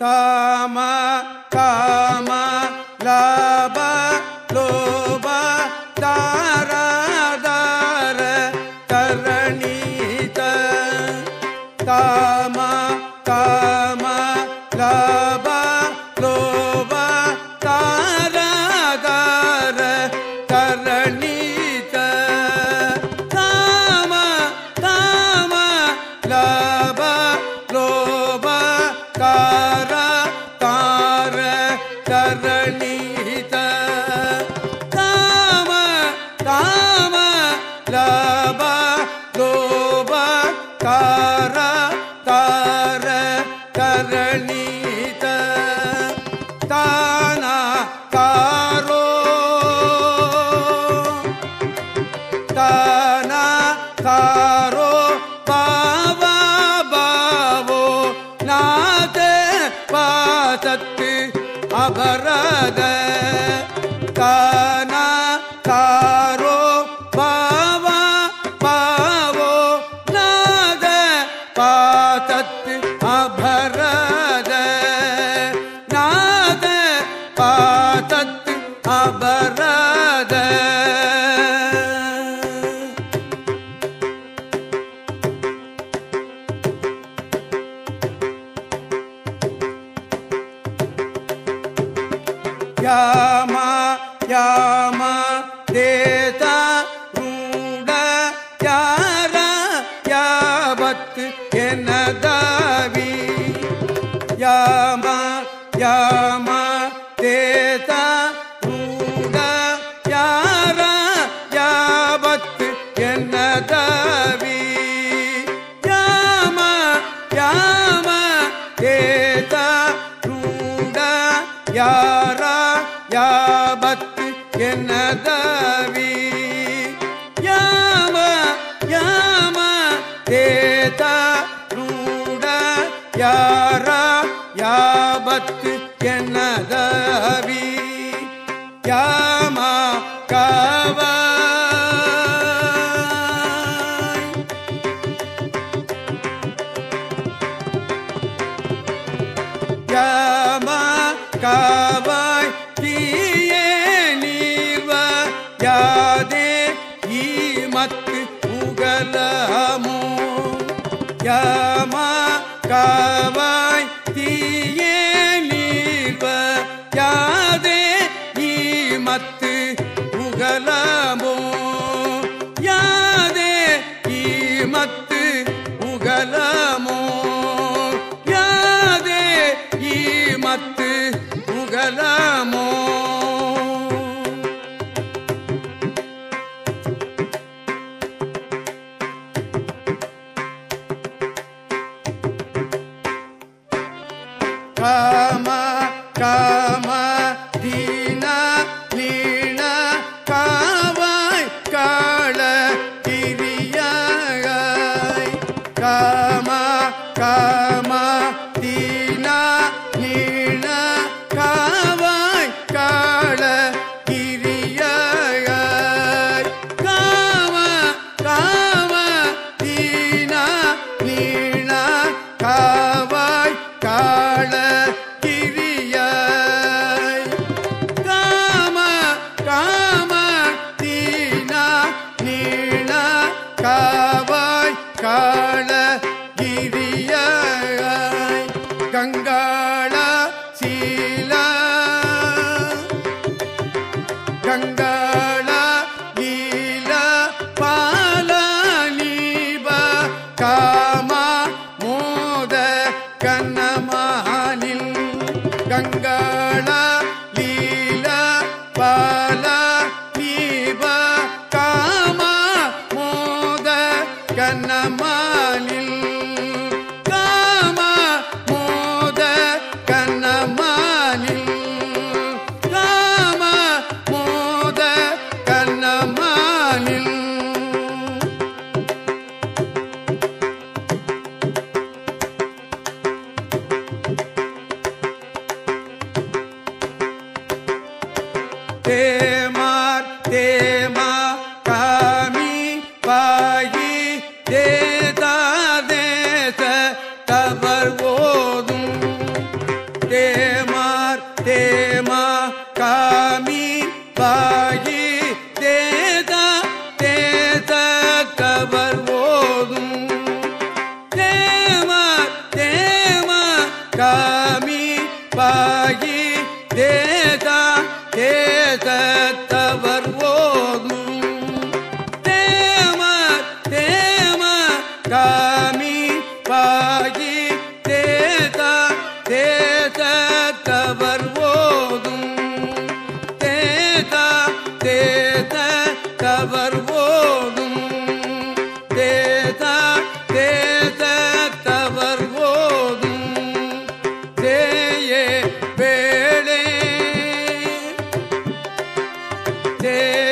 காம காம சரணி Abba. பதவி யாம யாம தேத ரூட யாரா யாபத்து கலஹமோ யம கவ का கங்காள சீல. கங்காள லீல பால நீப காம மோத கண்ணமானில் கங்காள தேமார் தே day.